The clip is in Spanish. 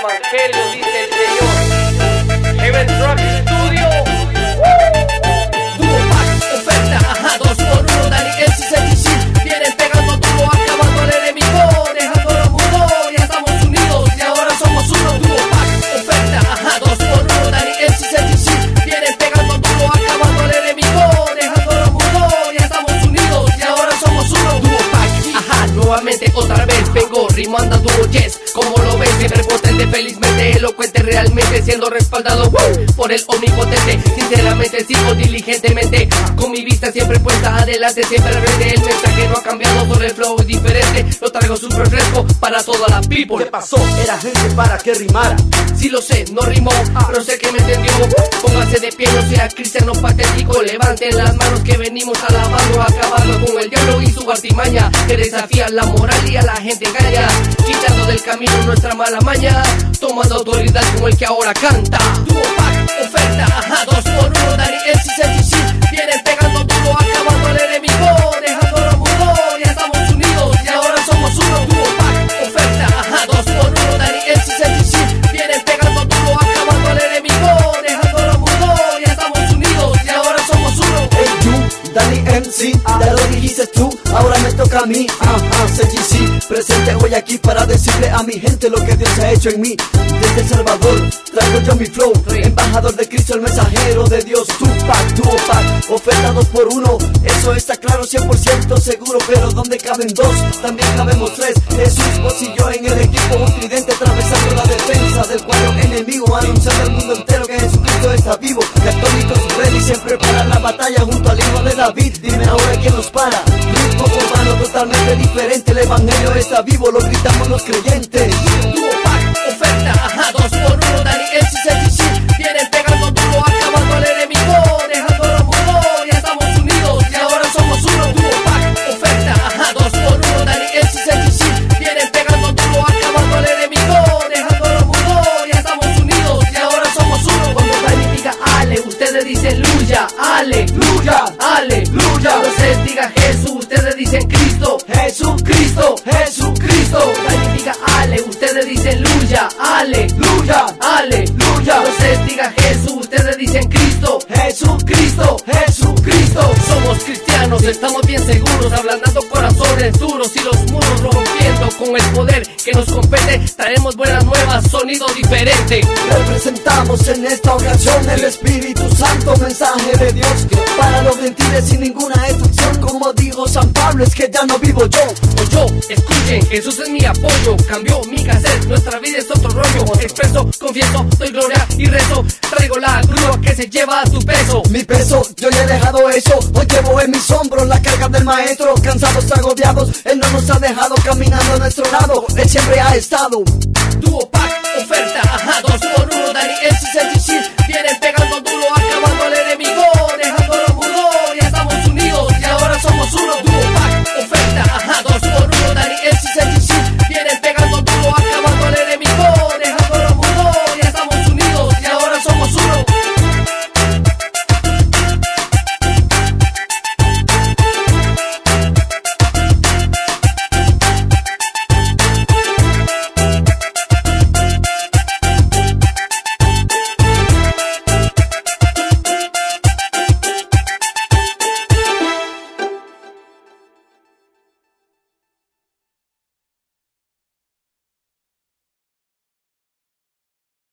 evangelio, dice el Señor. Otra vez. Vengo rimando a dúo yes. Como lo ves, siempre potente, felizmente elocuente Realmente siendo respaldado por el omnipotente. Sinceramente sigo diligentemente Con mi vista siempre puesta adelante. Siempre frente el mensaje no ha cambiado Solo el flow es diferente. Lo traigo súper fresco para toda la people. ¿Qué pasó? Era gente para que rimara. Sí lo sé, no rimó, pero sé que me entendió. Póngase de pie, no sea cristiano patético Levanten las manos que venimos alabando Acabando con el diablo y su artimaña Que desafía la moral y a la gente engaña Quitando del camino nuestra mala maña Tomando autoridad como el que ahora canta. Pack, oferta, ajá, MC, ya lo dijiste tú, ahora me toca a mí. Ajá, CGC, presente hoy aquí para decirle a mi gente lo que Dios ha hecho en mí. Desde El Salvador traigo yo mi flow, embajador de Cristo, el mensajero de Dios. Tupac, Tupac, oferta dos por uno. Eso está claro, 100% seguro, pero donde caben dos, también cabemos tres. Jesús, vos y yo en el equipo, un tridente atravesando la defensa del cuadro enemigo, anunciando al mundo entero que Jesucristo está vivo. Católicos ready siempre para la batalla junto al hijo de David. Para. Ritmo humano totalmente diferente. El evangelio está vivo, lo gritamos los creyentes. Diga Jesús, ustedes dicen Cristo Jesucristo, Jesucristo. Dani diga ale, ustedes dicen luya, ale Luya, Aleluya. Cuando ustedes digan Jesús, ustedes dicen Cristo. Jesucristo, Jesucristo. Somos cristianos, estamos bien seguros, ablandando corazones duros y los muros rompiendo con el poder que nos compete. Traemos buenas nuevas, sonido diferente. Representamos en esta ocasión el Espíritu Santo, mensaje de Dios para los gentiles sin ninguna excepción. Como dijo San Pablo, es que ya no vivo yo. O yo, escuchen, Jesús es mi apoyo, cambió mi cassette, nuestra vida es otro rollo. Expreso, confieso, doy gloria y rezo. Traigo la grúa que se lleva tu peso. Mi peso, yo ya he dejado eso. Hoy llevo en mis hombros la carga del maestro. Cansados, agobiados, Él no nos ha dejado caminando a nuestro lado. Él siempre ha estado. Pack,